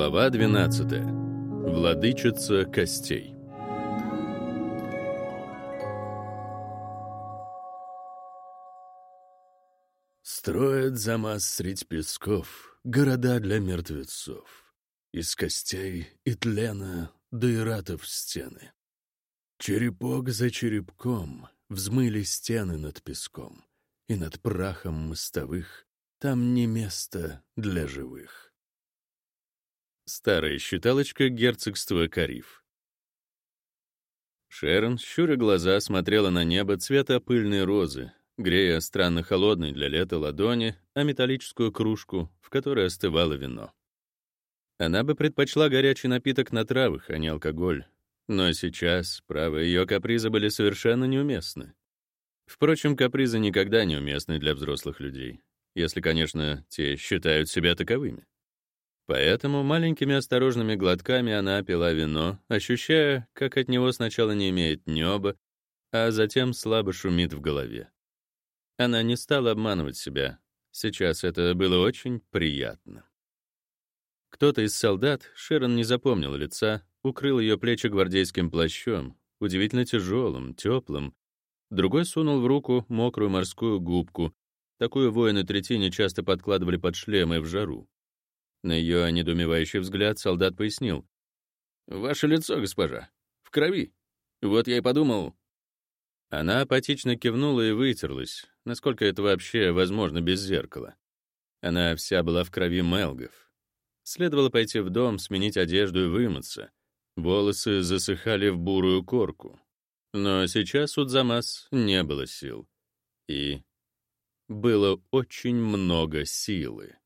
Глава 12. Владычица костей. Строят замаз средь песков, города для мертвецов. Из костей и тлена до иратов стены. Черепок за черепком взмыли стены над песком, и над прахом мостовых там не место для живых. Старая считалочка герцогства Кариф. Шерон, щуря глаза, смотрела на небо цвета пыльной розы, грея странно холодной для лета ладони, а металлическую кружку, в которой остывало вино. Она бы предпочла горячий напиток на травах, а не алкоголь. Но сейчас, право, ее капризы были совершенно неуместны. Впрочем, капризы никогда не уместны для взрослых людей, если, конечно, те считают себя таковыми. Поэтому маленькими осторожными глотками она пила вино, ощущая, как от него сначала не имеет неба, а затем слабо шумит в голове. Она не стала обманывать себя. Сейчас это было очень приятно. Кто-то из солдат, Шерон не запомнил лица, укрыл ее плечи гвардейским плащом, удивительно тяжелым, теплым. Другой сунул в руку мокрую морскую губку. Такую воины третине часто подкладывали под шлемы в жару. На ее недоумевающий взгляд солдат пояснил. «Ваше лицо, госпожа, в крови. Вот я и подумал...» Она апатично кивнула и вытерлась, насколько это вообще возможно без зеркала. Она вся была в крови Мелгов. Следовало пойти в дом, сменить одежду и вымыться. Волосы засыхали в бурую корку. Но сейчас у Дзамас не было сил. И было очень много силы.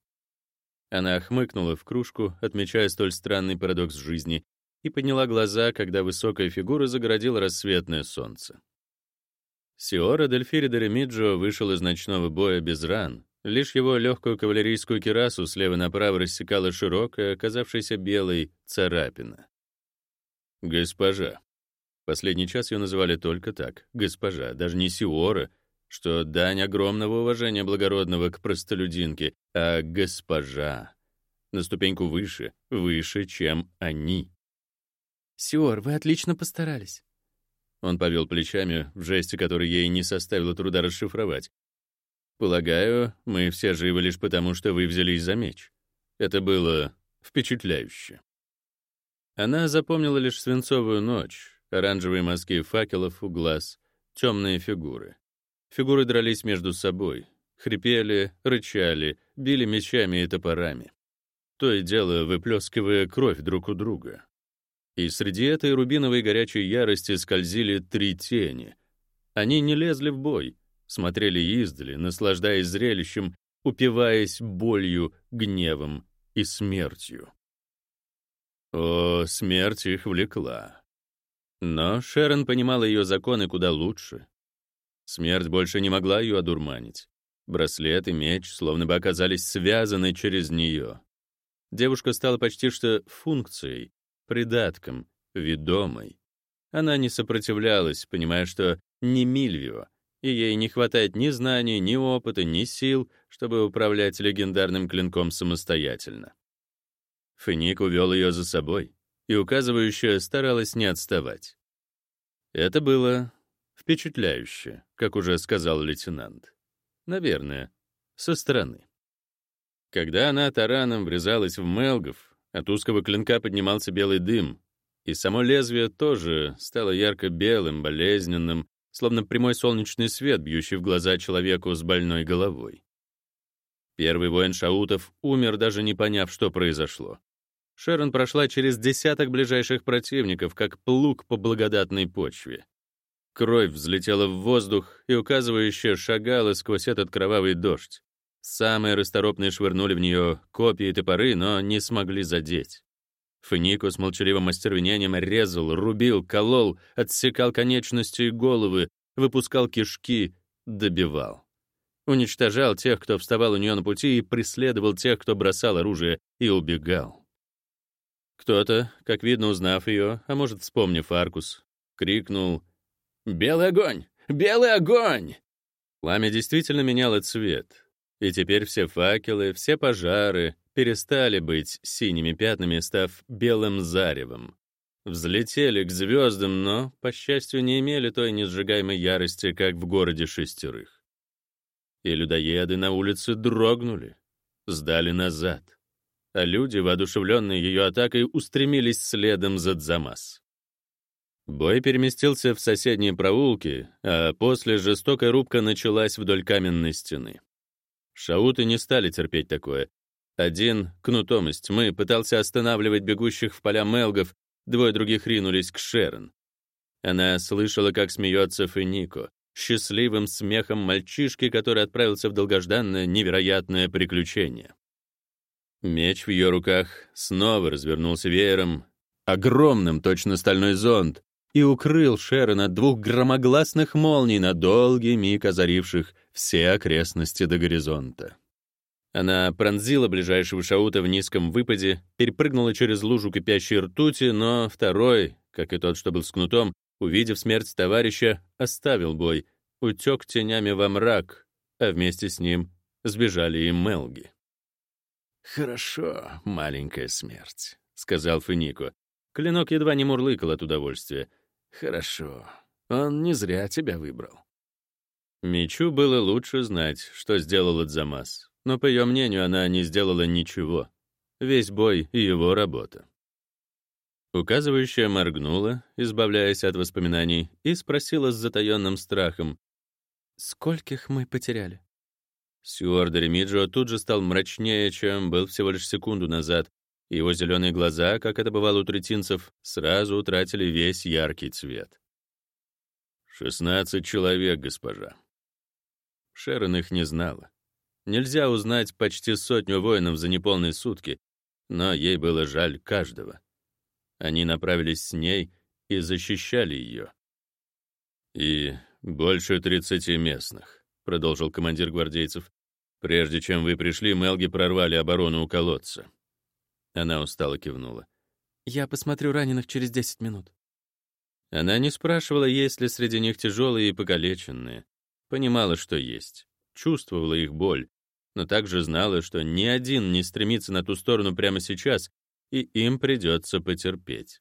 Она хмыкнула в кружку, отмечая столь странный парадокс жизни, и подняла глаза, когда высокая фигура загородила рассветное солнце. Сиора Дельфири Деремиджо вышел из ночного боя без ран. Лишь его легкую кавалерийскую кирасу слева направо рассекала широкая, оказавшаяся белой, царапина. «Госпожа». Последний час ее называли только так, «госпожа», даже не Сиора — что дань огромного уважения благородного к простолюдинке, а госпожа на ступеньку выше, выше, чем они. «Сиор, вы отлично постарались». Он повел плечами в жесте, который ей не составило труда расшифровать. «Полагаю, мы все живы лишь потому, что вы взялись за меч. Это было впечатляюще». Она запомнила лишь свинцовую ночь, оранжевые мазки факелов у глаз, темные фигуры. Фигуры дрались между собой, хрипели, рычали, били мечами и топорами. То и дело выплескивая кровь друг у друга. И среди этой рубиновой горячей ярости скользили три тени. Они не лезли в бой, смотрели издали, наслаждаясь зрелищем, упиваясь болью, гневом и смертью. О, смерть их влекла. Но Шерон понимала ее законы куда лучше, Смерть больше не могла ее одурманить. Браслет и меч словно бы оказались связаны через нее. Девушка стала почти что функцией, придатком, ведомой. Она не сопротивлялась, понимая, что не Мильвио, и ей не хватает ни знаний, ни опыта, ни сил, чтобы управлять легендарным клинком самостоятельно. Феник увел ее за собой, и указывающая старалась не отставать. Это было Впечатляюще, как уже сказал лейтенант. Наверное, со стороны. Когда она тараном врезалась в Мелгов, от узкого клинка поднимался белый дым, и само лезвие тоже стало ярко-белым, болезненным, словно прямой солнечный свет, бьющий в глаза человеку с больной головой. Первый воин Шаутов умер, даже не поняв, что произошло. Шерон прошла через десяток ближайших противников, как плуг по благодатной почве. Кровь взлетела в воздух, и указывающая шагала сквозь этот кровавый дождь. Самые расторопные швырнули в нее копья и топоры, но не смогли задеть. Фенику с молчаливым остервенением резал, рубил, колол, отсекал конечности и головы, выпускал кишки, добивал. Уничтожал тех, кто вставал у нее на пути, и преследовал тех, кто бросал оружие и убегал. Кто-то, как видно, узнав ее, а может, вспомнив Аркус, крикнул — «Белый огонь! Белый огонь!» Пламя действительно меняло цвет. И теперь все факелы, все пожары, перестали быть синими пятнами, став белым заревом. Взлетели к звездам, но, по счастью, не имели той несжигаемой ярости, как в городе шестерых. И людоеды на улице дрогнули, сдали назад, а люди, воодушевленные ее атакой, устремились следом за Дзамас. Бой переместился в соседние проулки, а после жестокая рубка началась вдоль каменной стены. Шауты не стали терпеть такое. Один, кнутом из тьмы, пытался останавливать бегущих в поля мелгов, двое других ринулись к Шерон. Она слышала, как смеется Фенико, счастливым смехом мальчишки, который отправился в долгожданное невероятное приключение. Меч в ее руках снова развернулся веером, огромным, точно стальной зонт, и укрыл Шерон от двух громогласных молний на долгий миг озаривших все окрестности до горизонта. Она пронзила ближайшего шаута в низком выпаде, перепрыгнула через лужу кипящей ртути, но второй, как и тот, что был с кнутом, увидев смерть товарища, оставил бой, утек тенями во мрак, а вместе с ним сбежали и Мелги. «Хорошо, маленькая смерть», — сказал Фенико. Клинок едва не мурлыкал от удовольствия. Хорошо. Он не зря тебя выбрал. Мичу было лучше знать, что сделал Адзамас, но, по ее мнению, она не сделала ничего. Весь бой — его работа. Указывающая моргнула, избавляясь от воспоминаний, и спросила с затаённым страхом. «Скольких мы потеряли?» Сюард Ремиджо тут же стал мрачнее, чем был всего лишь секунду назад, его зеленые глаза, как это бывало у третинцев, сразу утратили весь яркий цвет. «Шестнадцать человек, госпожа». Шерон их не знала. Нельзя узнать почти сотню воинов за неполные сутки, но ей было жаль каждого. Они направились с ней и защищали ее. «И больше тридцати местных», — продолжил командир гвардейцев. «Прежде чем вы пришли, Мелги прорвали оборону у колодца. Она устало кивнула. «Я посмотрю раненых через 10 минут». Она не спрашивала, есть ли среди них тяжелые и покалеченные. Понимала, что есть. Чувствовала их боль, но также знала, что ни один не стремится на ту сторону прямо сейчас, и им придется потерпеть.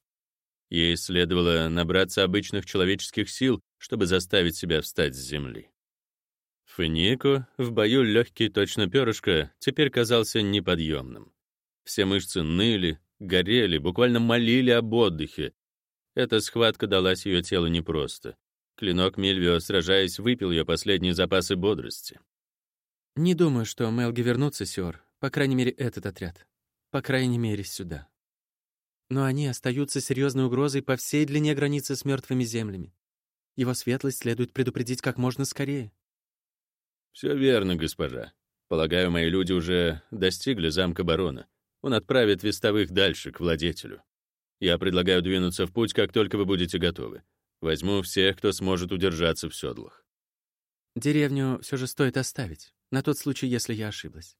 Ей следовало набраться обычных человеческих сил, чтобы заставить себя встать с земли. Фенико, в бою легкий точно перышко, теперь казался неподъемным. Все мышцы ныли, горели, буквально молили об отдыхе. Эта схватка далась ее телу непросто. Клинок Мильвио, сражаясь, выпил ее последние запасы бодрости. «Не думаю, что Мелги вернутся, Сиор. По крайней мере, этот отряд. По крайней мере, сюда. Но они остаются серьезной угрозой по всей длине границы с мертвыми землями. Его светлость следует предупредить как можно скорее». «Все верно, госпожа. Полагаю, мои люди уже достигли замка барона. Он отправит вестовых дальше, к владетелю. Я предлагаю двинуться в путь, как только вы будете готовы. Возьму всех, кто сможет удержаться в седлах. Деревню все же стоит оставить, на тот случай, если я ошиблась.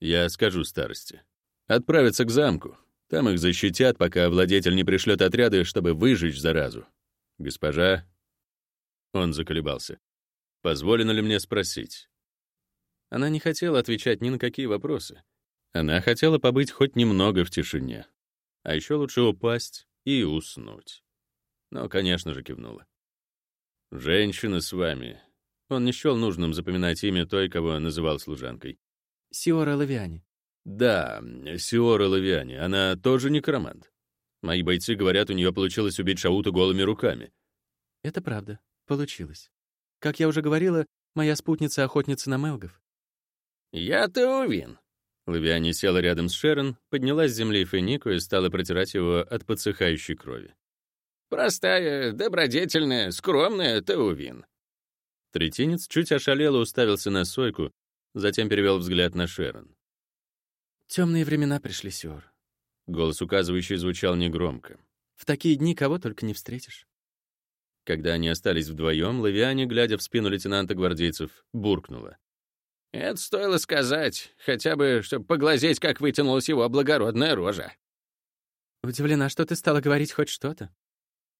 Я скажу старости. Отправиться к замку. Там их защитят, пока владетель не пришлет отряды, чтобы выжечь заразу. Госпожа... Он заколебался. Позволено ли мне спросить? Она не хотела отвечать ни на какие вопросы. Она хотела побыть хоть немного в тишине. А еще лучше упасть и уснуть. Но, конечно же, кивнула. «Женщина с вами». Он не счел нужным запоминать имя той, кого называл служанкой. «Сиора Лавиани». «Да, Сиора Лавиани. Она тоже некромант. Мои бойцы говорят, у нее получилось убить Шаута голыми руками». «Это правда. Получилось. Как я уже говорила, моя спутница — охотница на мелгов». «Я-то увин. Лавиане села рядом с Шерон, поднялась с земли Фенику и стала протирать его от подсыхающей крови. «Простая, добродетельная, скромная Теувин». Третинец чуть ошалело уставился на Сойку, затем перевел взгляд на Шерон. «Темные времена пришли, Сиор». Голос указывающий звучал негромко. «В такие дни кого только не встретишь». Когда они остались вдвоем, Лавиане, глядя в спину лейтенанта гвардейцев, буркнула. Это стоило сказать, хотя бы, чтобы поглазеть, как вытянулась его благородная рожа. Удивлена, что ты стала говорить хоть что-то.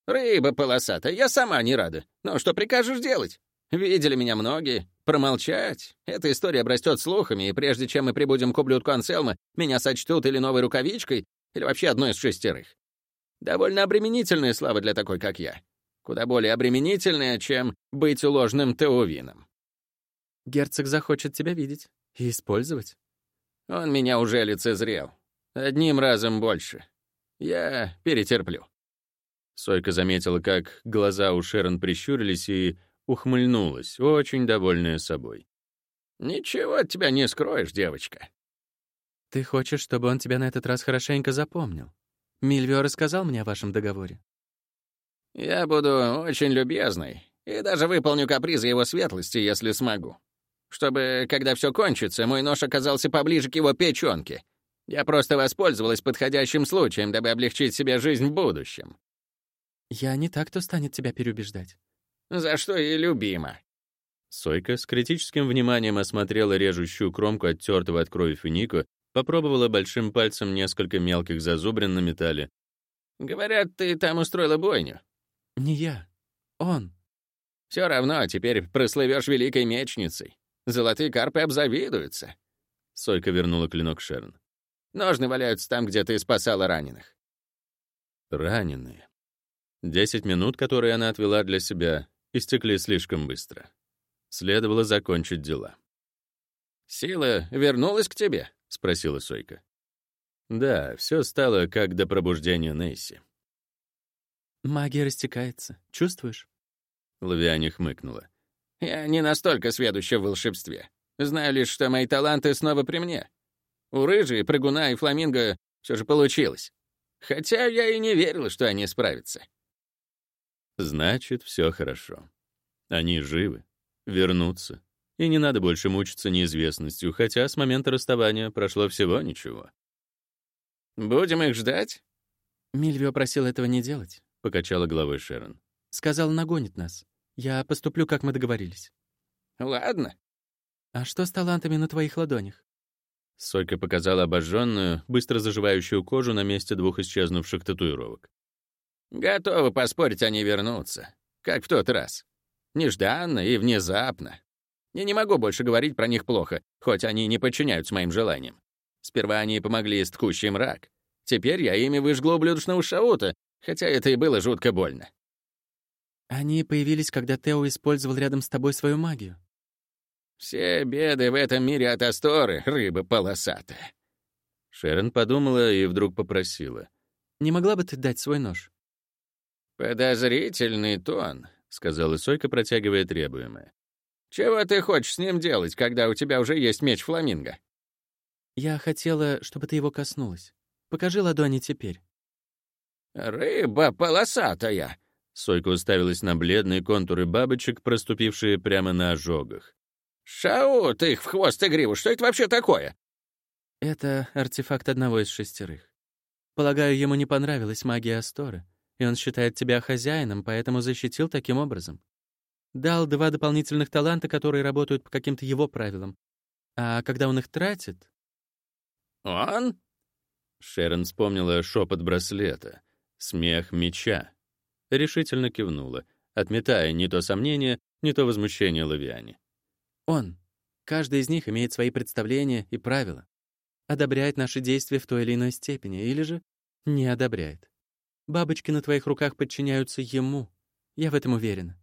Рыба полосатая, я сама не рада. Но что прикажешь делать? Видели меня многие. Промолчать? Эта история обрастет слухами, и прежде чем мы прибудем к ублюдку Анселма, меня сочтут или новой рукавичкой, или вообще одной из шестерых. Довольно обременительная слава для такой, как я. Куда более обременительная, чем быть ложным теувином. Герцог захочет тебя видеть и использовать. Он меня уже лицезрел. Одним разом больше. Я перетерплю. Сойка заметила, как глаза у Шерон прищурились и ухмыльнулась, очень довольная собой. «Ничего от тебя не скроешь, девочка». «Ты хочешь, чтобы он тебя на этот раз хорошенько запомнил? Мильвио рассказал мне о вашем договоре». «Я буду очень любезной и даже выполню капризы его светлости, если смогу. Чтобы, когда все кончится, мой нож оказался поближе к его печенке. Я просто воспользовалась подходящим случаем, дабы облегчить себе жизнь в будущем». «Я не так, кто станет тебя переубеждать». «За что и любима». Сойка с критическим вниманием осмотрела режущую кромку оттертого от крови финику, попробовала большим пальцем несколько мелких зазубрин на металле. «Говорят, ты там устроила бойню». «Не я. Он». «Все равно теперь прослывешь великой мечницей. Золотые карпы обзавидуются». Сойка вернула клинок Шерн. «Ножны валяются там, где ты спасала раненых». Раненые. Десять минут, которые она отвела для себя, истекли слишком быстро. Следовало закончить дела. «Сила вернулась к тебе?» — спросила Сойка. Да, все стало как до пробуждения Нейси. «Магия растекается. Чувствуешь?» Лавиане хмыкнула. «Я не настолько сведуща в волшебстве. Знаю лишь, что мои таланты снова при мне. У рыжей, прыгуна и фламинго все же получилось. Хотя я и не верила, что они справятся». Значит, все хорошо. Они живы, вернутся, и не надо больше мучиться неизвестностью, хотя с момента расставания прошло всего ничего. «Будем их ждать?» «Мильвио просил этого не делать», — покачала головой Шерон. «Сказал, нагонит нас. Я поступлю, как мы договорились». «Ладно». «А что с талантами на твоих ладонях?» Сойка показала обожженную, быстро заживающую кожу на месте двух исчезнувших татуировок. «Готовы поспорить, они вернутся. Как в тот раз. Нежданно и внезапно. Я не могу больше говорить про них плохо, хоть они не подчиняются моим желаниям. Сперва они помогли с ткущий мрак. Теперь я ими выжгла ублюдочного шаута, хотя это и было жутко больно. Они появились, когда Тео использовал рядом с тобой свою магию. Все беды в этом мире от Асторы, рыба полосатая. Шерон подумала и вдруг попросила. «Не могла бы ты дать свой нож?» «Подозрительный тон», — сказала Сойка, протягивая требуемое. «Чего ты хочешь с ним делать, когда у тебя уже есть меч фламинго?» «Я хотела, чтобы ты его коснулась. Покажи ладони теперь». «Рыба полосатая!» Сойка уставилась на бледные контуры бабочек, проступившие прямо на ожогах. «Шау, ты их в хвост и гриву! Что это вообще такое?» «Это артефакт одного из шестерых. Полагаю, ему не понравилась магия Асторы, и он считает тебя хозяином, поэтому защитил таким образом. Дал два дополнительных таланта, которые работают по каким-то его правилам. А когда он их тратит...» «Он?» Шерон вспомнила шепот браслета, смех меча. Решительно кивнула, отметая не то сомнение, не то возмущение Лавиане. Он. Каждый из них имеет свои представления и правила. Одобряет наши действия в той или иной степени, или же не одобряет. Бабочки на твоих руках подчиняются ему. Я в этом уверена.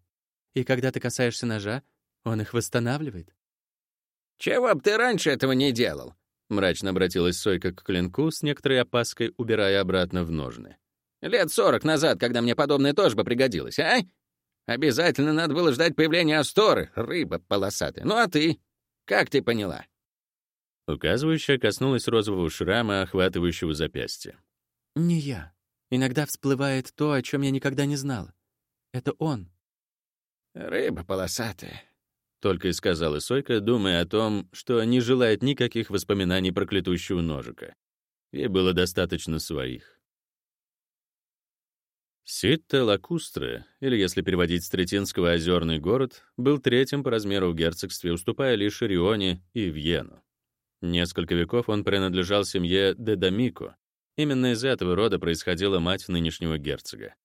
И когда ты касаешься ножа, он их восстанавливает. «Чего бы ты раньше этого не делал?» Мрачно обратилась Сойка к клинку с некоторой опаской, убирая обратно в ножны. «Лет сорок назад, когда мне подобное тоже бы пригодилось, а? Обязательно надо было ждать появления Асторы, рыба полосатая. Ну а ты? Как ты поняла?» Указывающая коснулась розового шрама, охватывающего запястье. «Не я. Иногда всплывает то, о чем я никогда не знала. Это он». «Рыба полосатая», — только и сказала Сойка, думая о том, что не желает никаких воспоминаний про клетущего ножика. Ей было достаточно своих. Ситта Лакустре, или если переводить с третинского «озерный город», был третьим по размеру в герцогстве, уступая лишь Рионе и Вьену. Несколько веков он принадлежал семье Дедамико. Именно из этого рода происходила мать нынешнего герцога.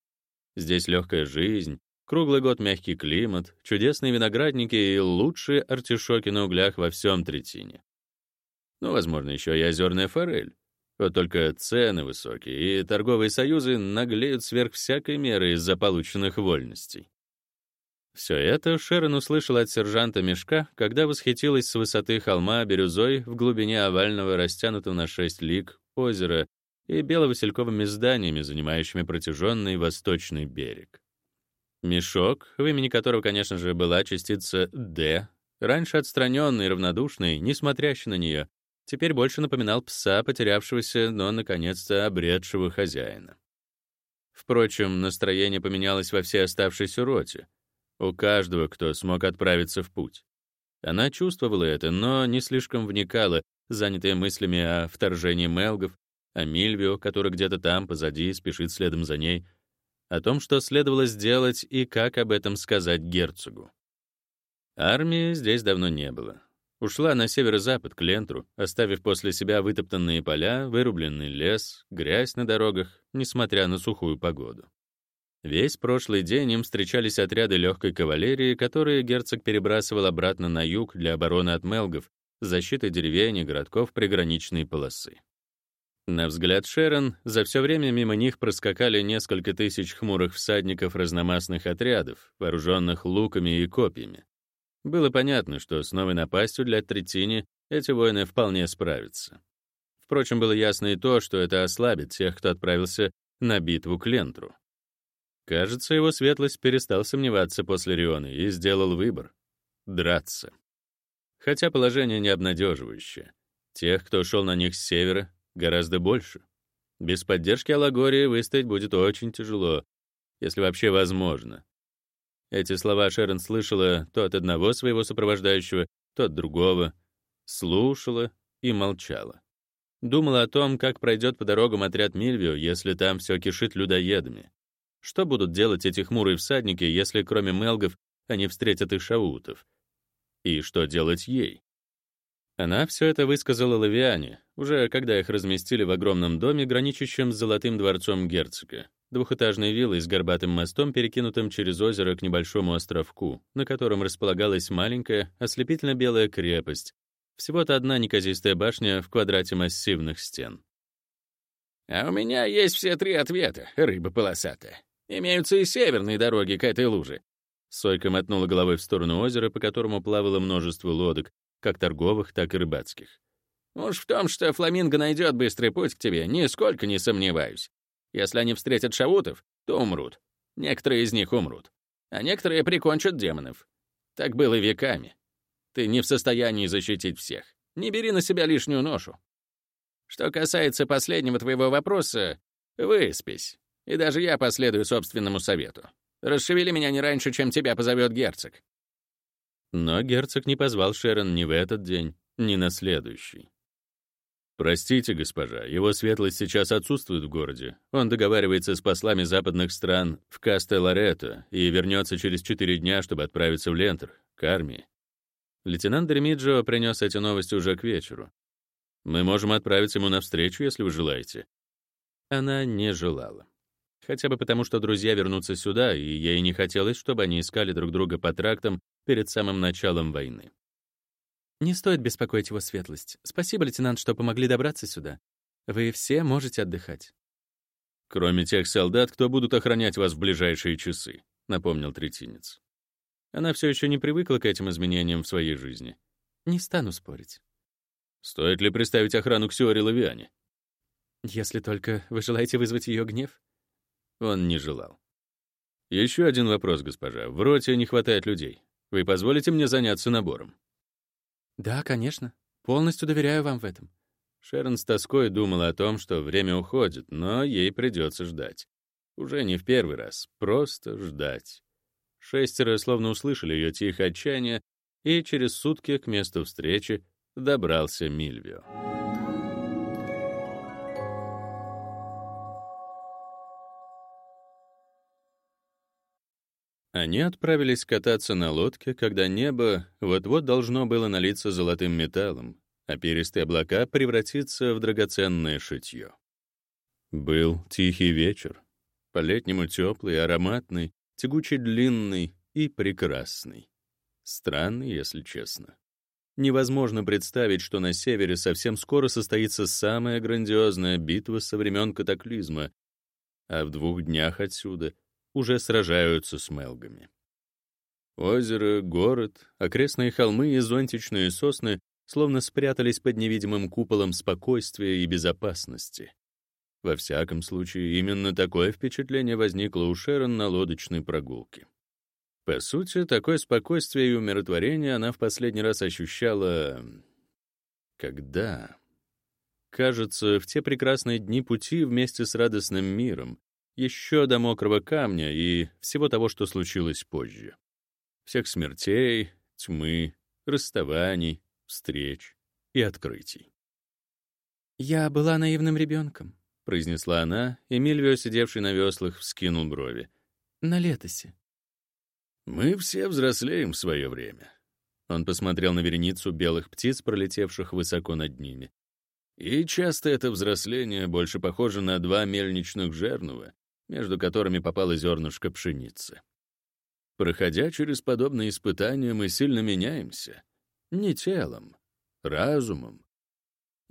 Здесь легкая жизнь, Круглый год мягкий климат, чудесные виноградники и лучшие артишоки на углях во всем Третине. Ну, возможно, еще и озерная форель. Вот только цены высокие, и торговые союзы наглеют сверх всякой меры из-за полученных вольностей. Все это Шерон услышал от сержанта Мешка, когда восхитилась с высоты холма бирюзой в глубине овального, растянутого на шесть лиг, озера и бело-васильковыми зданиями, занимающими протяженный восточный берег. Мешок, в имени которого, конечно же, была частица «Д», раньше отстраненный равнодушный, не смотрящий на нее, теперь больше напоминал пса, потерявшегося, но, наконец-то, обретшего хозяина. Впрочем, настроение поменялось во всей оставшейся роте — у каждого, кто смог отправиться в путь. Она чувствовала это, но не слишком вникала, занятая мыслями о вторжении Мелгов, о Мильвио, который где-то там, позади, спешит следом за ней, о том, что следовало сделать и как об этом сказать герцогу. Армии здесь давно не было. Ушла на северо-запад, к Лентру, оставив после себя вытоптанные поля, вырубленный лес, грязь на дорогах, несмотря на сухую погоду. Весь прошлый день им встречались отряды легкой кавалерии, которые герцог перебрасывал обратно на юг для обороны от мелгов, защиты деревень и городков приграничной полосы. На взгляд Шерон, за все время мимо них проскакали несколько тысяч хмурых всадников разномастных отрядов, вооруженных луками и копьями. Было понятно, что с новой напастью для Третини эти воины вполне справятся. Впрочем, было ясно и то, что это ослабит тех, кто отправился на битву к Лентру. Кажется, его светлость перестал сомневаться после Рионы и сделал выбор — драться. Хотя положение не обнадеживающее. Тех, кто шел на них с севера, гораздо больше. Без поддержки Алагории выстоять будет очень тяжело, если вообще возможно. Эти слова Шерон слышала то от одного своего сопровождающего, то от другого, слушала и молчала. Думала о том, как пройдет по дорогам отряд Мильвио, если там все кишит людоедами. Что будут делать эти хмурые всадники, если кроме мелгов они встретят и шаутов? И что делать ей? Она все это высказала Лавиане, уже когда их разместили в огромном доме, граничащем с Золотым дворцом герцога, двухэтажной виллой с горбатым мостом, перекинутым через озеро к небольшому островку, на котором располагалась маленькая, ослепительно-белая крепость, всего-то одна неказистая башня в квадрате массивных стен. «А у меня есть все три ответа, рыба полосатая. Имеются и северные дороги к этой луже. Сойка мотнула головой в сторону озера, по которому плавало множество лодок, как торговых, так и рыбацких. Уж в том, что Фламинго найдет быстрый путь к тебе, нисколько не сомневаюсь. Если они встретят шаутов, то умрут. Некоторые из них умрут. А некоторые прикончат демонов. Так было веками. Ты не в состоянии защитить всех. Не бери на себя лишнюю ношу. Что касается последнего твоего вопроса, выспись. И даже я последую собственному совету. Расшевели меня не раньше, чем тебя позовет герцог». Но герцог не позвал Шерон ни в этот день, ни на следующий. «Простите, госпожа, его светлость сейчас отсутствует в городе. Он договаривается с послами западных стран в Касте-Лоретто и вернется через четыре дня, чтобы отправиться в Лентер, к армии». Лейтенант Дремиджо принес эти новости уже к вечеру. «Мы можем отправиться ему навстречу, если вы желаете». Она не желала. Хотя бы потому, что друзья вернутся сюда, и ей не хотелось, чтобы они искали друг друга по трактам перед самым началом войны. «Не стоит беспокоить его светлость. Спасибо, лейтенант, что помогли добраться сюда. Вы все можете отдыхать». «Кроме тех солдат, кто будут охранять вас в ближайшие часы», — напомнил третинец. Она все еще не привыкла к этим изменениям в своей жизни. «Не стану спорить». «Стоит ли представить охрану к Сиоре Лавиане?» «Если только вы желаете вызвать ее гнев», он не желал. Еще один вопрос, госпожа. В роте не хватает людей. Вы позволите мне заняться набором? Да, конечно. Полностью доверяю вам в этом. Шерон с тоской думала о том, что время уходит, но ей придется ждать. Уже не в первый раз, просто ждать. Шестеро словно услышали ее тихое отчаяние, и через сутки к месту встречи добрался Мильвио. Они отправились кататься на лодке, когда небо вот-вот должно было налиться золотым металлом, а перистые облака превратиться в драгоценное шитье. Был тихий вечер, по-летнему теплый, ароматный, тягуче длинный и прекрасный. Странный, если честно. Невозможно представить, что на севере совсем скоро состоится самая грандиозная битва со времен катаклизма, а в двух днях отсюда уже сражаются с мелгами. Озеро, город, окрестные холмы и зонтичные сосны словно спрятались под невидимым куполом спокойствия и безопасности. Во всяком случае, именно такое впечатление возникло у Шерон на лодочной прогулке. По сути, такое спокойствие и умиротворение она в последний раз ощущала... Когда? Кажется, в те прекрасные дни пути вместе с радостным миром, еще до мокрого камня и всего того, что случилось позже. Всех смертей, тьмы, расставаний, встреч и открытий. «Я была наивным ребенком», — произнесла она, и Мильвио, сидевший на веслах, вскинул брови. «На летосе. Мы все взрослеем в свое время. Он посмотрел на вереницу белых птиц, пролетевших высоко над ними. И часто это взросление больше похоже на два мельничных жернова, между которыми попало зернышко пшеницы. Проходя через подобные испытания, мы сильно меняемся. Не телом, разумом.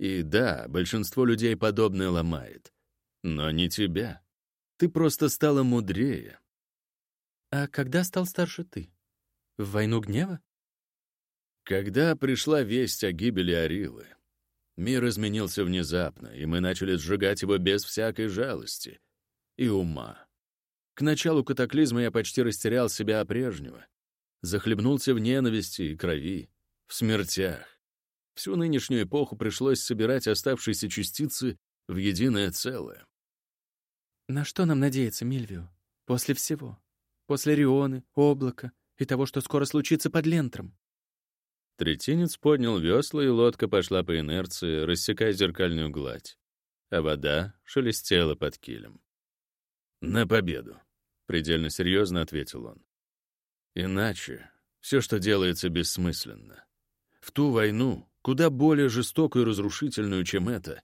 И да, большинство людей подобное ломает. Но не тебя. Ты просто стала мудрее, «А когда стал старше ты? В войну гнева?» Когда пришла весть о гибели Арилы, мир изменился внезапно, и мы начали сжигать его без всякой жалости и ума. К началу катаклизма я почти растерял себя прежнего, захлебнулся в ненависти и крови, в смертях. Всю нынешнюю эпоху пришлось собирать оставшиеся частицы в единое целое. «На что нам надеяться, Мильвио, после всего?» После Рионы, облака и того, что скоро случится под Лентром. Третинец поднял весла, и лодка пошла по инерции, рассекая зеркальную гладь, а вода шелестела под килем. «На победу!» — предельно серьезно ответил он. «Иначе все, что делается, бессмысленно. В ту войну, куда более жестокую и разрушительную, чем это,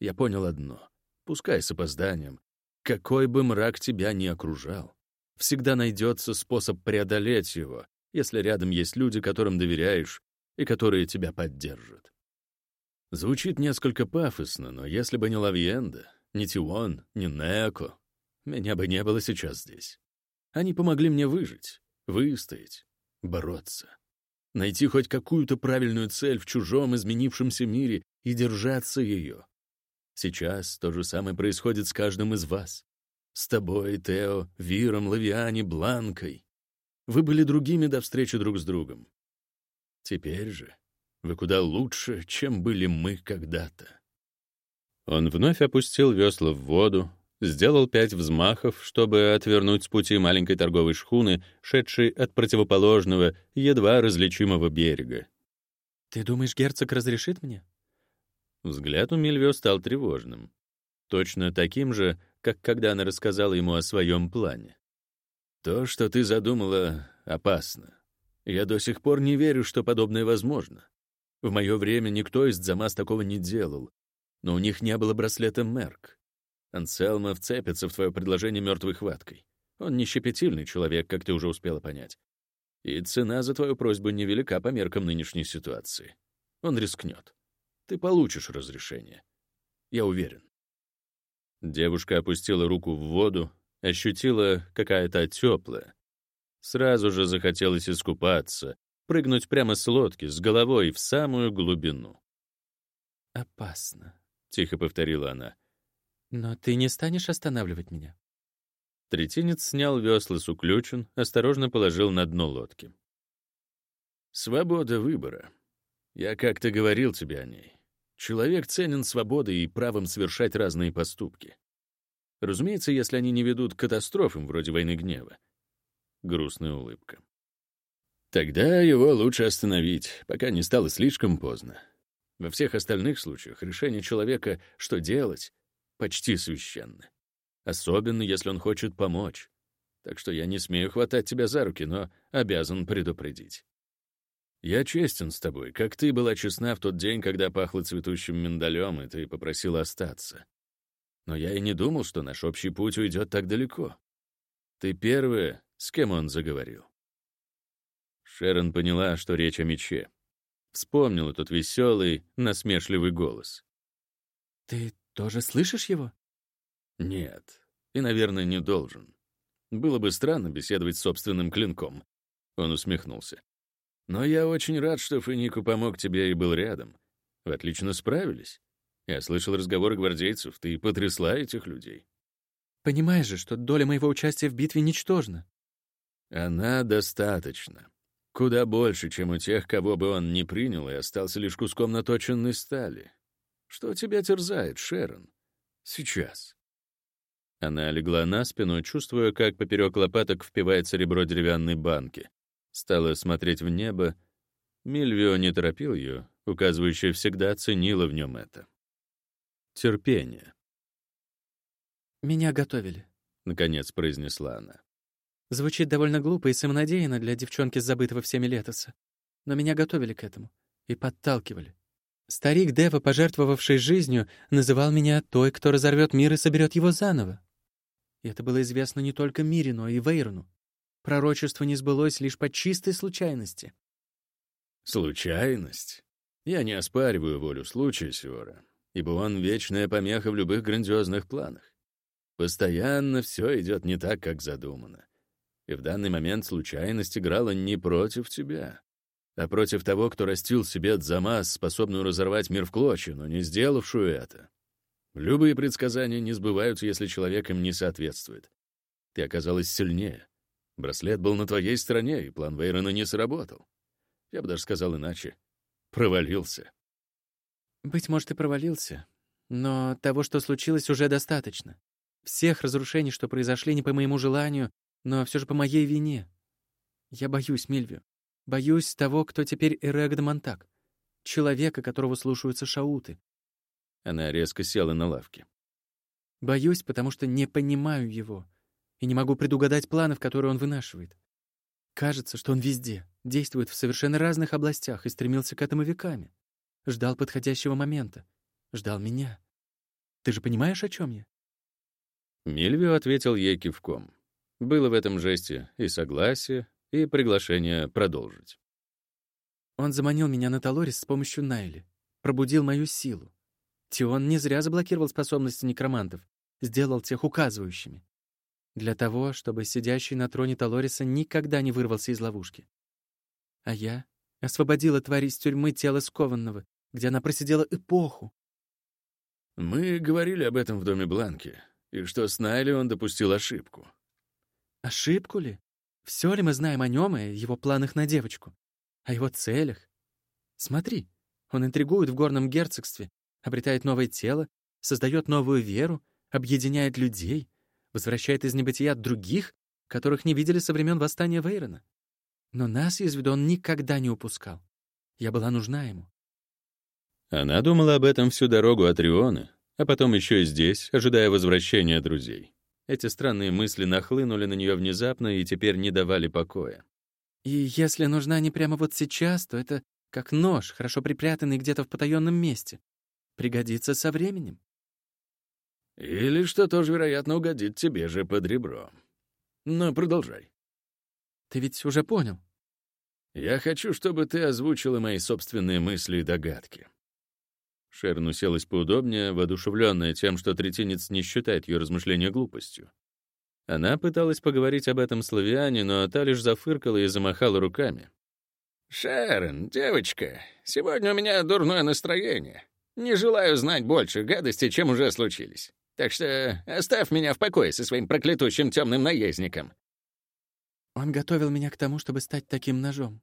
я понял одно, пускай с опозданием, какой бы мрак тебя ни окружал, Всегда найдется способ преодолеть его, если рядом есть люди, которым доверяешь и которые тебя поддержат. Звучит несколько пафосно, но если бы не Лавьенда, ни Тион, ни Неко, меня бы не было сейчас здесь. Они помогли мне выжить, выстоять, бороться. Найти хоть какую-то правильную цель в чужом изменившемся мире и держаться ее. Сейчас то же самое происходит с каждым из вас. С тобой, Тео, Виром, Лавиане, Бланкой. Вы были другими до встречи друг с другом. Теперь же вы куда лучше, чем были мы когда-то. Он вновь опустил весла в воду, сделал пять взмахов, чтобы отвернуть с пути маленькой торговой шхуны, шедшей от противоположного, едва различимого берега. «Ты думаешь, герцог разрешит мне?» Взгляд у Мильвио стал тревожным. Точно таким же, как когда она рассказала ему о своем плане. «То, что ты задумала, опасно. Я до сих пор не верю, что подобное возможно. В мое время никто из Дзамас такого не делал, но у них не было браслета Мерк. Анселма вцепится в твое предложение мертвой хваткой. Он не щепетильный человек, как ты уже успела понять. И цена за твою просьбу невелика по меркам нынешней ситуации. Он рискнет. Ты получишь разрешение. Я уверен. Девушка опустила руку в воду, ощутила какая-то теплая. Сразу же захотелось искупаться, прыгнуть прямо с лодки, с головой в самую глубину. «Опасно», — тихо повторила она. «Но ты не станешь останавливать меня?» Третинец снял весла с уключен, осторожно положил на дно лодки. «Свобода выбора. Я как-то говорил тебе о ней. Человек ценен свободой и правом совершать разные поступки. Разумеется, если они не ведут к катастрофам вроде войны гнева. Грустная улыбка. Тогда его лучше остановить, пока не стало слишком поздно. Во всех остальных случаях решение человека, что делать, почти священно. Особенно, если он хочет помочь. Так что я не смею хватать тебя за руки, но обязан предупредить. Я честен с тобой, как ты была честна в тот день, когда пахло цветущим миндалем, и ты попросила остаться. Но я и не думал, что наш общий путь уйдет так далеко. Ты первая, с кем он заговорил. Шерон поняла, что речь о мече. Вспомнила тот веселый, насмешливый голос. «Ты тоже слышишь его?» «Нет, и, наверное, не должен. Было бы странно беседовать с собственным клинком». Он усмехнулся. «Но я очень рад, что Фенику помог тебе и был рядом. Вы отлично справились. Я слышал разговоры гвардейцев, ты потрясла этих людей». «Понимаешь же, что доля моего участия в битве ничтожна». «Она достаточно. Куда больше, чем у тех, кого бы он не принял и остался лишь куском наточенной стали. Что тебя терзает, Шерон? Сейчас. Она легла на спину, чувствуя, как поперек лопаток впивается ребро деревянной банки. Стала смотреть в небо. Мильвио не торопил ее, указывающая всегда ценила в нем это. Терпение. «Меня готовили», — наконец произнесла она. Звучит довольно глупо и самонадеянно для девчонки с забытого всеми летоса. Но меня готовили к этому и подталкивали. Старик Дева, пожертвовавший жизнью, называл меня той, кто разорвет мир и соберет его заново. И это было известно не только Мире, но и Вейрону. Пророчество не сбылось лишь по чистой случайности. Случайность? Я не оспариваю волю случая, Сиора, ибо он — вечная помеха в любых грандиозных планах. Постоянно все идет не так, как задумано. И в данный момент случайность играла не против тебя, а против того, кто растил себе Дзамас, способную разорвать мир в клочья, но не сделавшую это. Любые предсказания не сбываются, если человек им не соответствует. Ты оказалась сильнее. Браслет был на твоей стороне, и план Вейрона не сработал. Я бы даже сказал иначе. Провалился. Быть может, и провалился. Но того, что случилось, уже достаточно. Всех разрушений, что произошли не по моему желанию, но все же по моей вине. Я боюсь Мильвию. Боюсь того, кто теперь Эрег Монтак. Человека, которого слушаются шауты. Она резко села на лавке. Боюсь, потому что не понимаю его и не могу предугадать планов, которые он вынашивает. Кажется, что он везде, действует в совершенно разных областях и стремился к этому веками. Ждал подходящего момента. Ждал меня. Ты же понимаешь, о чем я? Мильвио ответил ей кивком. Было в этом жесте и согласие, и приглашение продолжить. Он заманил меня на Талорис с помощью Найли, пробудил мою силу. Тион не зря заблокировал способности некромантов, сделал тех указывающими. Для того, чтобы сидящий на троне Талориса никогда не вырвался из ловушки. А я освободила тварь из тюрьмы тела скованного, где она просидела эпоху. Мы говорили об этом в доме Бланки, и что с Найли он допустил ошибку. Ошибку ли? Все ли мы знаем о нем и его планах на девочку? О его целях? Смотри, он интригует в горном герцогстве, обретает новое тело, создает новую веру, объединяет людей, возвращает из небытия других, которых не видели со времен восстания Вейрона. Но нас из виду он никогда не упускал. Я была нужна ему. Она думала об этом всю дорогу от Рионы, а потом еще и здесь, ожидая возвращения друзей. Эти странные мысли нахлынули на нее внезапно и теперь не давали покоя. «И если нужна не прямо вот сейчас, то это как нож, хорошо припрятанный где-то в потаенном месте. Пригодится со временем». «Или что тоже, вероятно, угодит тебе же под ребро. Но продолжай». «Ты ведь уже понял?» «Я хочу, чтобы ты озвучила мои собственные мысли и догадки». Шерн уселась поудобнее, воодушевленная тем, что третинец не считает ее размышления глупостью. Она пыталась поговорить об этом с Лавиане, но та лишь зафыркала и замахала руками. «Шерон, девочка, сегодня у меня дурное настроение. Не желаю знать больше гадостей, чем уже случились. Так что оставь меня в покое со своим проклятущим темным наездником». Он готовил меня к тому, чтобы стать таким ножом.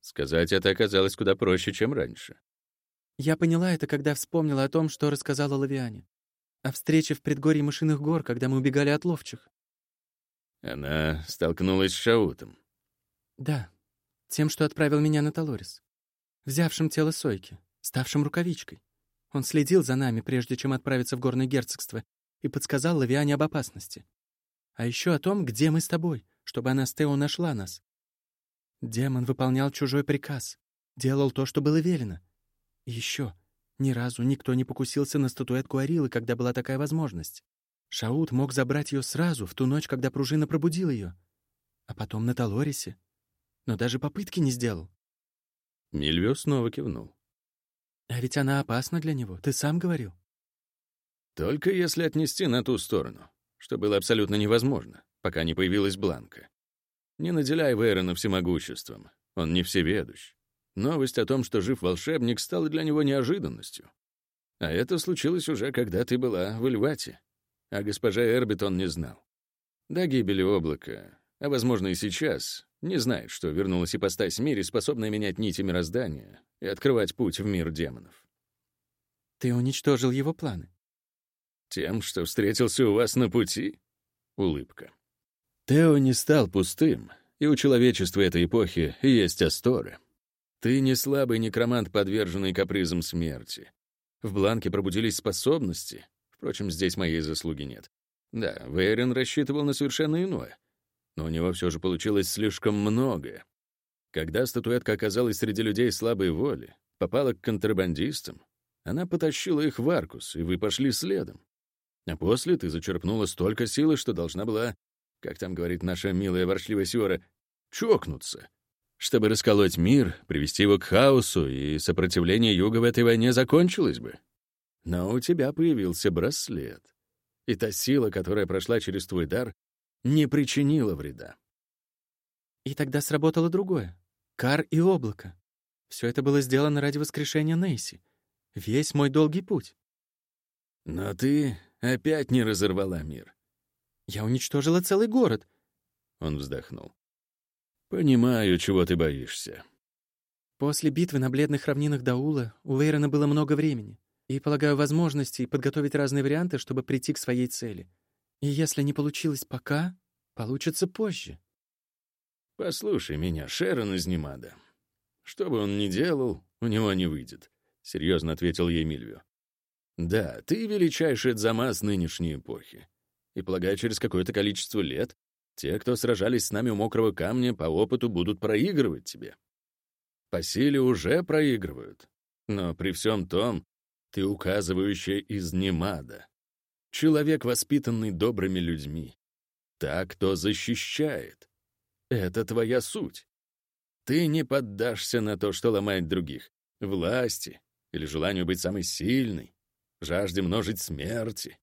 Сказать это оказалось куда проще, чем раньше. Я поняла это, когда вспомнила о том, что рассказала Лавиане. О встрече в предгорье Мышиных гор, когда мы убегали от ловчих. Она столкнулась с Шаутом. Да, тем, что отправил меня на Талорис. Взявшим тело Сойки, ставшим рукавичкой. Он следил за нами, прежде чем отправиться в горное герцогство, и подсказал Лавиане об опасности. А еще о том, где мы с тобой, чтобы она с Тео нашла нас. Демон выполнял чужой приказ, делал то, что было велено, и еще, ни разу никто не покусился на статуэтку Арилы, когда была такая возможность. Шаут мог забрать ее сразу, в ту ночь, когда пружина пробудила ее. а потом на Талорисе. Но даже попытки не сделал. Мильвио снова кивнул. А ведь она опасна для него, ты сам говорил. Только если отнести на ту сторону, что было абсолютно невозможно, пока не появилась Бланка. Не наделяй Вейрона всемогуществом, он не всеведущ. Новость о том, что жив волшебник, стала для него неожиданностью. А это случилось уже, когда ты была в Эльвате. А госпожа Эрбит он не знал. До гибели облака, а, возможно, и сейчас, не знает, что вернулась ипостась в мире, способная менять нити мироздания и открывать путь в мир демонов. Ты уничтожил его планы. Тем, что встретился у вас на пути? Улыбка. Тео не стал пустым, и у человечества этой эпохи есть асторы. Ты не слабый некромант, подверженный капризам смерти. В Бланке пробудились способности. Впрочем, здесь моей заслуги нет. Да, Вейрен рассчитывал на совершенно иное. Но у него все же получилось слишком многое. Когда статуэтка оказалась среди людей слабой воли, попала к контрабандистам, она потащила их в Аркус, и вы пошли следом. А после ты зачерпнула столько силы, что должна была, как там говорит наша милая ворчливая Сиора, чокнуться, чтобы расколоть мир, привести его к хаосу, и сопротивление Юга в этой войне закончилось бы. Но у тебя появился браслет. И та сила, которая прошла через твой дар, не причинила вреда. И тогда сработало другое. Кар и облако. Все это было сделано ради воскрешения Нейси. Весь мой долгий путь. Но ты опять не разорвала мир. Я уничтожила целый город. Он вздохнул. Понимаю, чего ты боишься. После битвы на бледных равнинах Даула у Вейрона было много времени и, полагаю, возможностей подготовить разные варианты, чтобы прийти к своей цели. И если не получилось пока, получится позже. Послушай меня, Шерон из Немада. Что бы он ни делал, у него не выйдет, — серьезно ответил ей Мильвио. Да, ты величайший Дзамас нынешней эпохи. И, полагаю, через какое-то количество лет те, кто сражались с нами у мокрого камня, по опыту будут проигрывать тебе. По силе уже проигрывают. Но при всем том, ты указывающая из Немада. Человек, воспитанный добрыми людьми. Так, кто защищает. Это твоя суть. Ты не поддашься на то, что ломает других. Власти или желанию быть самой сильной, жажде множить смерти.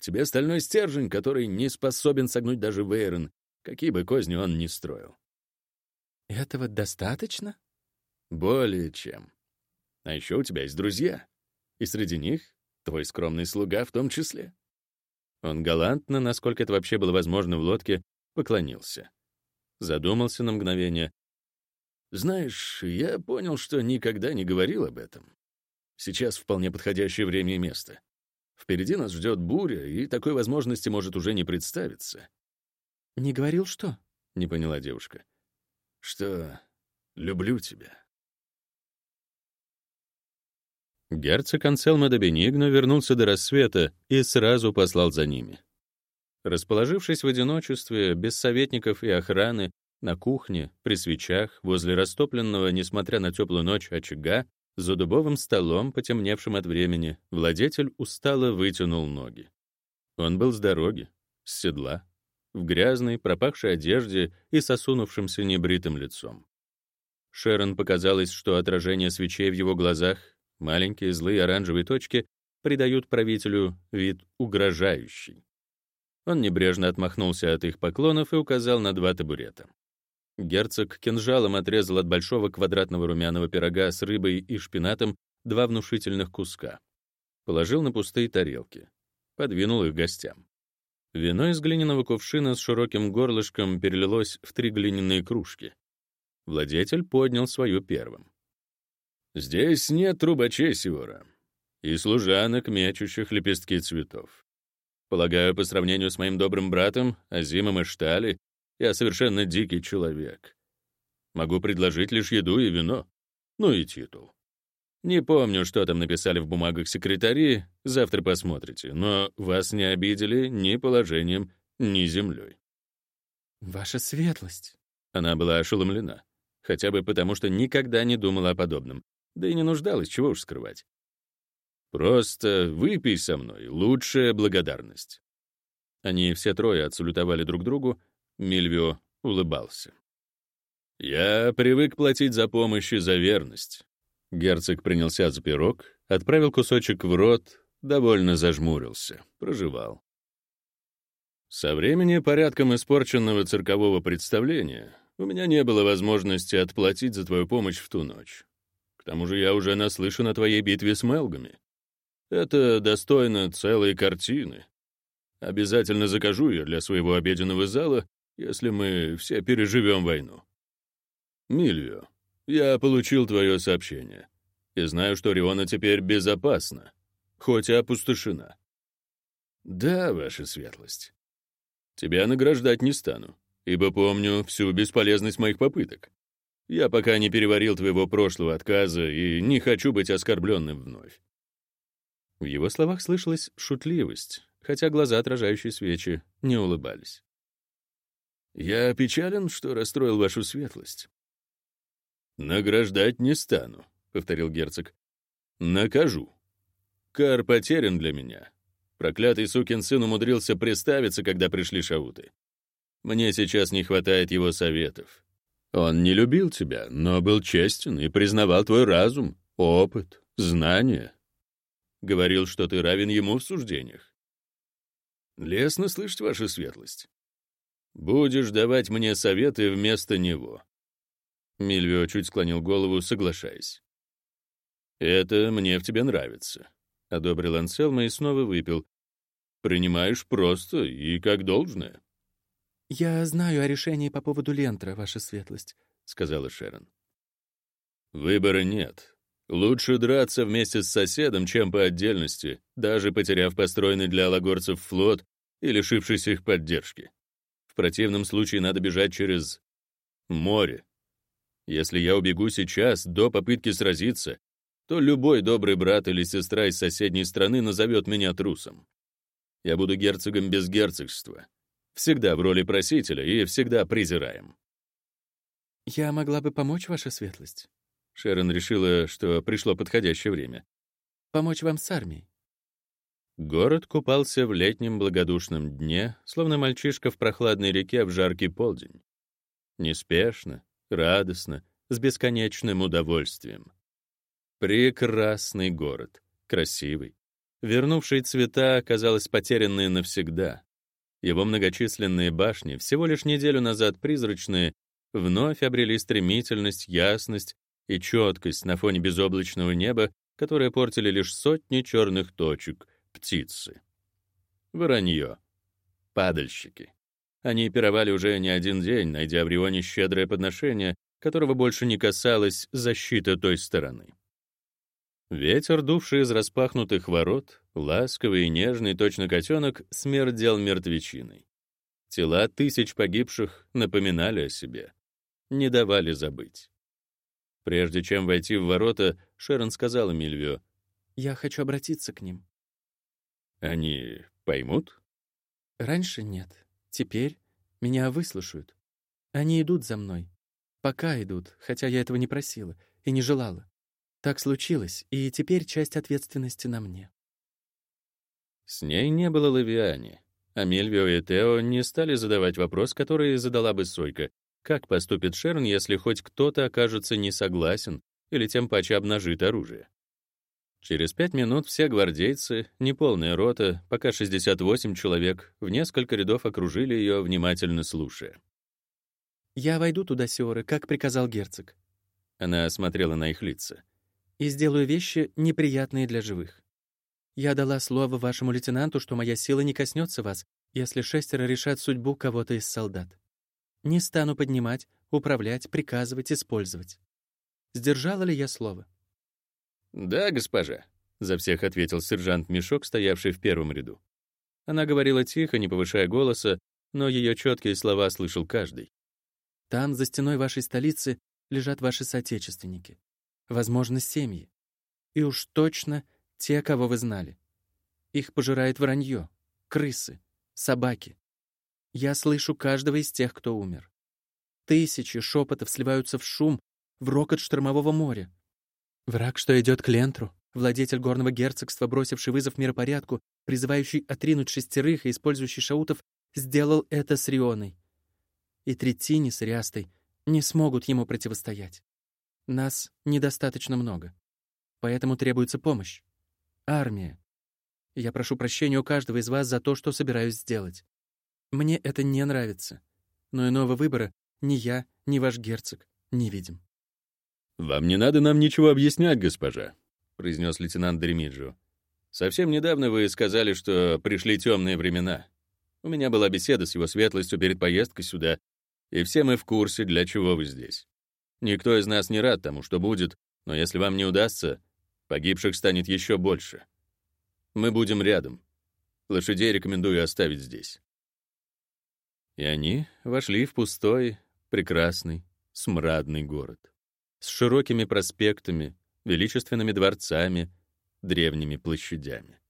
В тебе стальной стержень, который не способен согнуть даже Вейрон, какие бы козни он ни строил. Этого достаточно? Более чем. А еще у тебя есть друзья. И среди них твой скромный слуга в том числе. Он галантно, насколько это вообще было возможно в лодке, поклонился. Задумался на мгновение. «Знаешь, я понял, что никогда не говорил об этом. Сейчас вполне подходящее время и место. Впереди нас ждет буря, и такой возможности может уже не представиться». «Не говорил что?» — не поняла девушка. «Что люблю тебя». Герцог Анселмо де Бенигно вернулся до рассвета и сразу послал за ними. Расположившись в одиночестве, без советников и охраны, на кухне, при свечах, возле растопленного, несмотря на теплую ночь, очага, за дубовым столом, потемневшим от времени, владетель устало вытянул ноги. Он был с дороги, с седла, в грязной, пропахшей одежде и сосунувшимся небритым лицом. Шерон показалось, что отражение свечей в его глазах Маленькие злые оранжевые точки придают правителю вид угрожающий. Он небрежно отмахнулся от их поклонов и указал на два табурета. Герцог кинжалом отрезал от большого квадратного румяного пирога с рыбой и шпинатом два внушительных куска. Положил на пустые тарелки. Подвинул их гостям. Вино из глиняного кувшина с широким горлышком перелилось в три глиняные кружки. Владетель поднял свою первым. Здесь нет трубачей Сиора и служанок, мечущих лепестки цветов. Полагаю, по сравнению с моим добрым братом, Азимом Иштали, я совершенно дикий человек. Могу предложить лишь еду и вино, ну и титул. Не помню, что там написали в бумагах секретари, завтра посмотрите, но вас не обидели ни положением, ни землей. «Ваша светлость!» Она была ошеломлена, хотя бы потому, что никогда не думала о подобном да и не нуждалась, чего уж скрывать. «Просто выпей со мной, лучшая благодарность». Они все трое отсалютовали друг другу, Мильвио улыбался. «Я привык платить за помощь и за верность». Герцог принялся за пирог, отправил кусочек в рот, довольно зажмурился, проживал. Со времени порядком испорченного циркового представления у меня не было возможности отплатить за твою помощь в ту ночь. К тому же я уже наслышан о твоей битве с Мелгами. Это достойно целой картины. Обязательно закажу ее для своего обеденного зала, если мы все переживем войну. Мильвио, я получил твое сообщение и знаю, что Риона теперь безопасна, хоть и опустошена. Да, ваша светлость. Тебя награждать не стану, ибо помню всю бесполезность моих попыток. Я пока не переварил твоего прошлого отказа и не хочу быть оскорбленным вновь. В его словах слышалась шутливость, хотя глаза, отражающие свечи, не улыбались. «Я опечален, что расстроил вашу светлость». «Награждать не стану», — повторил герцог. «Накажу. Кар потерян для меня. Проклятый сукин сын умудрился представиться, когда пришли шауты. Мне сейчас не хватает его советов. Он не любил тебя, но был честен и признавал твой разум, опыт, знания. Говорил, что ты равен ему в суждениях. Лестно слышать, ваша светлость. Будешь давать мне советы вместо него. Мильвио чуть склонил голову, соглашаясь. «Это мне в тебе нравится», — одобрил Анселма и снова выпил. «Принимаешь просто и как должное». «Я знаю о решении по поводу Лентра, ваша светлость», — сказала Шерон. «Выбора нет. Лучше драться вместе с соседом, чем по отдельности, даже потеряв построенный для алагорцев флот и лишившись их поддержки. В противном случае надо бежать через море. Если я убегу сейчас, до попытки сразиться, то любой добрый брат или сестра из соседней страны назовет меня трусом. Я буду герцогом без герцогства. Всегда в роли просителя и всегда презираем. «Я могла бы помочь, ваша светлость?» Шерон решила, что пришло подходящее время. «Помочь вам с армией». Город купался в летнем благодушном дне, словно мальчишка в прохладной реке в жаркий полдень. Неспешно, радостно, с бесконечным удовольствием. Прекрасный город, красивый. Вернувшие цвета, казалось, потерянные навсегда. Его многочисленные башни, всего лишь неделю назад призрачные, вновь обрели стремительность, ясность и четкость на фоне безоблачного неба, которое портили лишь сотни черных точек, птицы. Воронье. Падальщики. Они пировали уже не один день, найдя в Рионе щедрое подношение, которого больше не касалась защита той стороны. Ветер, дувший из распахнутых ворот, ласковый и нежный, точно котенок, смердел мертвечиной. Тела тысяч погибших напоминали о себе, не давали забыть. Прежде чем войти в ворота, Шерон сказала Мильвио, «Я хочу обратиться к ним». «Они поймут?» «Раньше нет. Теперь меня выслушают. Они идут за мной. Пока идут, хотя я этого не просила и не желала. Так случилось, и теперь часть ответственности на мне». С ней не было Лавиани, а Мельвио и Тео не стали задавать вопрос, который задала бы Сойка, как поступит Шерн, если хоть кто-то окажется не согласен или тем паче обнажит оружие? Через пять минут все гвардейцы, неполная рота, пока 68 человек, в несколько рядов окружили ее, внимательно слушая. «Я войду туда, Сиоры, как приказал герцог». Она смотрела на их лица. «И сделаю вещи, неприятные для живых. Я дала слово вашему лейтенанту, что моя сила не коснется вас, если шестеро решат судьбу кого-то из солдат. Не стану поднимать, управлять, приказывать, использовать. Сдержала ли я слово? «Да, госпожа», — за всех ответил сержант Мешок, стоявший в первом ряду. Она говорила тихо, не повышая голоса, но ее четкие слова слышал каждый. «Там, за стеной вашей столицы, лежат ваши соотечественники. Возможно, семьи. И уж точно те, кого вы знали. Их пожирает вранье, крысы, собаки. Я слышу каждого из тех, кто умер. Тысячи шепотов сливаются в шум, в рокот штормового моря. Враг, что идет к Лентру, владетель горного герцогства, бросивший вызов миропорядку, призывающий отринуть шестерых и использующий шаутов, сделал это с Рионой. и Третини с Риастой не смогут ему противостоять. Нас недостаточно много. Поэтому требуется помощь. Армия. Я прошу прощения у каждого из вас за то, что собираюсь сделать. Мне это не нравится. Но иного выбора ни я, ни ваш герцог не видим. «Вам не надо нам ничего объяснять, госпожа», — произнес лейтенант Дремиджио. «Совсем недавно вы сказали, что пришли темные времена. У меня была беседа с его светлостью перед поездкой сюда, и все мы в курсе, для чего вы здесь. Никто из нас не рад тому, что будет, но если вам не удастся, погибших станет еще больше. Мы будем рядом. Лошадей рекомендую оставить здесь». И они вошли в пустой, прекрасный, смрадный город. С широкими проспектами, величественными дворцами, древними площадями.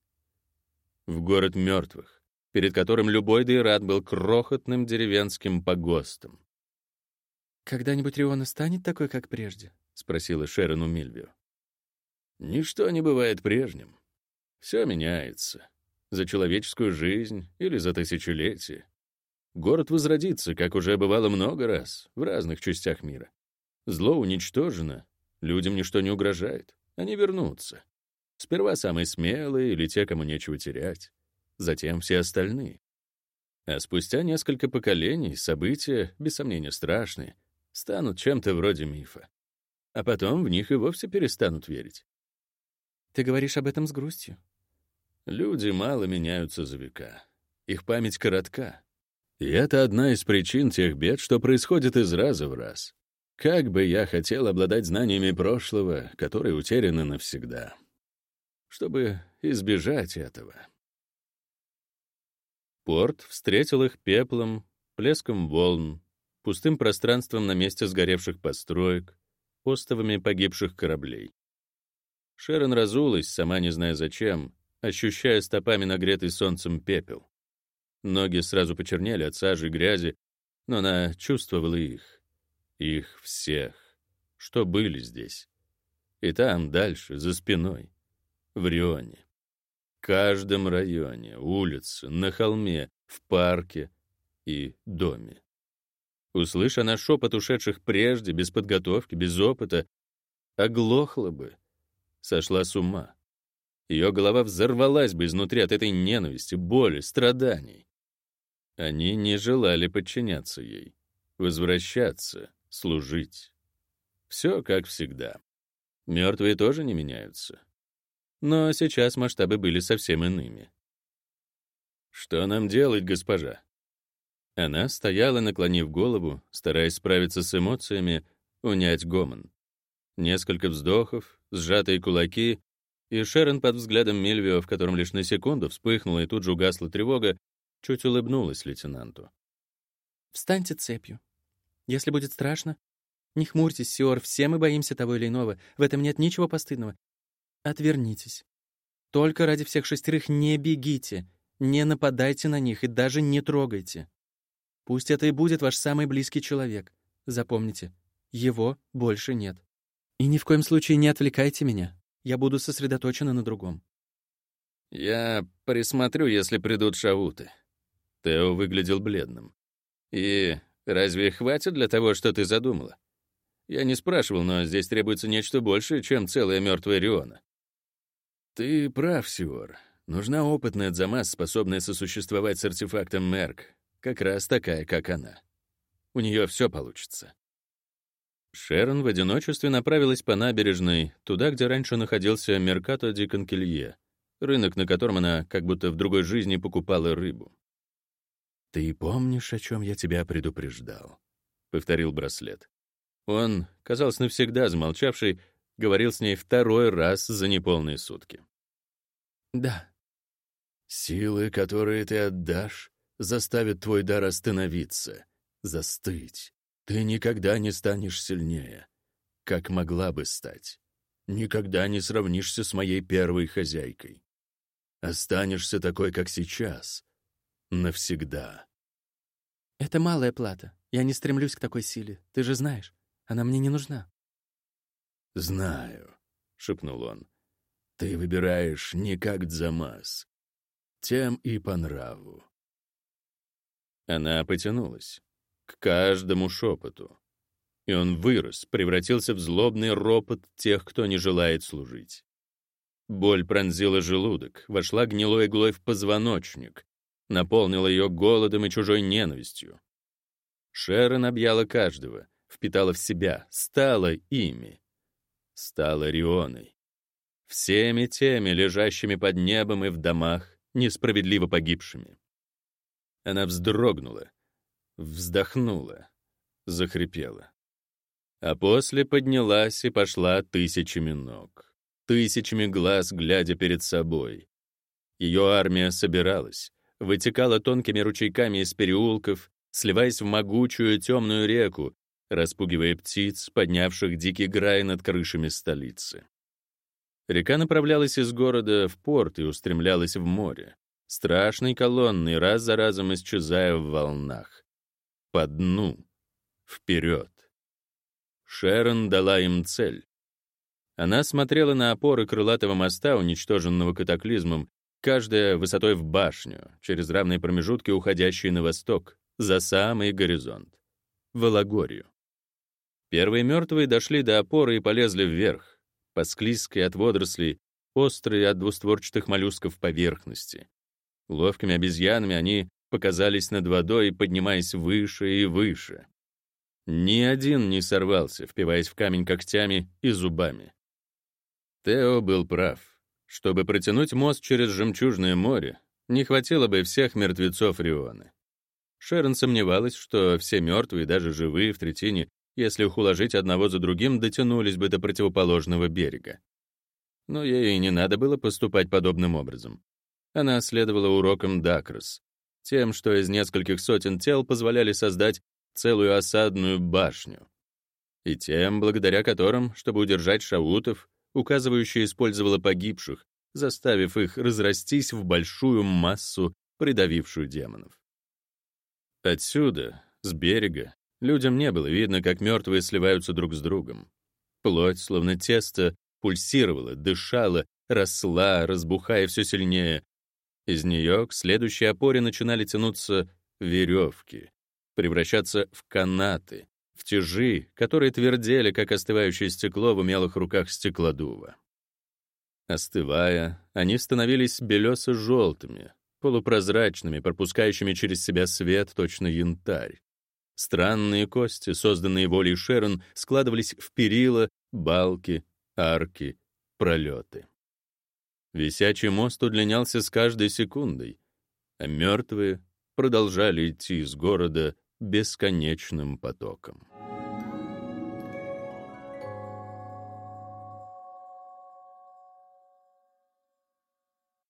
В город мертвых, перед которым любой дейрат был крохотным деревенским погостом. «Когда-нибудь Риона станет такой, как прежде?» — спросила Шерон у Мильвио. «Ничто не бывает прежним. Все меняется. За человеческую жизнь или за тысячелетие. Город возродится, как уже бывало много раз, в разных частях мира. Зло уничтожено, людям ничто не угрожает, они вернутся. Сперва самые смелые или те, кому нечего терять, затем все остальные. А спустя несколько поколений события, без сомнения страшные, станут чем-то вроде мифа. А потом в них и вовсе перестанут верить. Ты говоришь об этом с грустью. Люди мало меняются за века. Их память коротка. И это одна из причин тех бед, что происходит из раза в раз. Как бы я хотел обладать знаниями прошлого, которые утеряны навсегда. Чтобы избежать этого. Порт встретил их пеплом, плеском волн, пустым пространством на месте сгоревших построек, остовами погибших кораблей. Шерон разулась, сама не зная зачем, ощущая стопами нагретый солнцем пепел. Ноги сразу почернели от сажи и грязи, но она чувствовала их. Их всех, что были здесь. И там, дальше, за спиной, в Рионе. В каждом районе, улице, на холме, в парке и доме. Услыша она шепот ушедших прежде, без подготовки, без опыта, оглохла бы, сошла с ума. Ее голова взорвалась бы изнутри от этой ненависти, боли, страданий. Они не желали подчиняться ей, возвращаться, служить. Все как всегда. Мертвые тоже не меняются. Но сейчас масштабы были совсем иными. «Что нам делать, госпожа?» Она стояла, наклонив голову, стараясь справиться с эмоциями, унять гомон. Несколько вздохов, сжатые кулаки, и Шерон под взглядом Мельвио, в котором лишь на секунду вспыхнула и тут же угасла тревога, Чуть улыбнулась лейтенанту. «Встаньте цепью. Если будет страшно, не хмурьтесь, Сиор, все мы боимся того или иного. В этом нет ничего постыдного. Отвернитесь. Только ради всех шестерых не бегите, не нападайте на них и даже не трогайте. Пусть это и будет ваш самый близкий человек. Запомните, его больше нет. И ни в коем случае не отвлекайте меня. Я буду сосредоточена на другом. Я присмотрю, если придут шавуты. Тео выглядел бледным. «И разве хватит для того, что ты задумала? Я не спрашивал, но здесь требуется нечто большее, чем целая мертвая Риона». «Ты прав, Сиор. Нужна опытная Дзамас, способная сосуществовать с артефактом Мерк, как раз такая, как она. У нее все получится». Шерон в одиночестве направилась по набережной, туда, где раньше находился Меркато ди Конкелье, рынок, на котором она как будто в другой жизни покупала рыбу. «Ты помнишь, о чем я тебя предупреждал?» — повторил браслет. Он, казалось, навсегда замолчавший, говорил с ней второй раз за неполные сутки. «Да». «Силы, которые ты отдашь, заставят твой дар остановиться, застыть. Ты никогда не станешь сильнее, как могла бы стать. Никогда не сравнишься с моей первой хозяйкой. Останешься такой, как сейчас, навсегда. Это малая плата. Я не стремлюсь к такой силе. Ты же знаешь, она мне не нужна. Знаю, шепнул он. Ты выбираешь не как Дзамас. Тем и по нраву. Она потянулась. к каждому шепоту. И он вырос, превратился в злобный ропот тех, кто не желает служить. Боль пронзила желудок, вошла гнилой иглой в позвоночник, наполнила ее голодом и чужой ненавистью. Шерон объяла каждого, впитала в себя, стала ими. Стала Рионой. Всеми теми, лежащими под небом и в домах, несправедливо погибшими. Она вздрогнула, вздохнула, захрипела. А после поднялась и пошла тысячами ног, тысячами глаз, глядя перед собой. Ее армия собиралась, вытекала тонкими ручейками из переулков, сливаясь в могучую темную реку, распугивая птиц, поднявших дикий грай над крышами столицы. Река направлялась из города в порт и устремлялась в море, страшной колонной, раз за разом исчезая в волнах. По дну. Вперед. Шерон дала им цель. Она смотрела на опоры крылатого моста, уничтоженного катаклизмом, каждая высотой в башню, через равные промежутки, уходящие на восток, за самый горизонт. В Алагорию. Первые мертвые дошли до опоры и полезли вверх, по склизкой от водорослей, острой от двустворчатых моллюсков поверхности. Ловкими обезьянами они показались над водой, поднимаясь выше и выше. Ни один не сорвался, впиваясь в камень когтями и зубами. Тео был прав. Чтобы протянуть мост через Жемчужное море, не хватило бы всех мертвецов Рионы. Шерон сомневалась, что все мертвые, даже живые в третине, если их уложить одного за другим, дотянулись бы до противоположного берега. Но ей и не надо было поступать подобным образом. Она следовала урокам Дакрос, тем, что из нескольких сотен тел позволяли создать целую осадную башню. И тем, благодаря которым, чтобы удержать шаутов, указывающая использовала погибших, заставив их разрастись в большую массу, придавившую демонов. Отсюда, с берега, людям не было видно, как мертвые сливаются друг с другом. Плоть, словно тесто, пульсировала, дышала, росла, разбухая все сильнее. Из нее к следующей опоре начинали тянуться веревки, превращаться в канаты, в тяжи, которые твердели, как остывающее стекло в умелых руках стеклодува. Остывая, они становились белесо-желтыми, полупрозрачными, пропускающими через себя свет, точно янтарь. Странные кости, созданные волей Шерон, складывались в перила, балки, арки, пролеты. Висячий мост удлинялся с каждой секундой, а мертвые продолжали идти из города бесконечным потоком.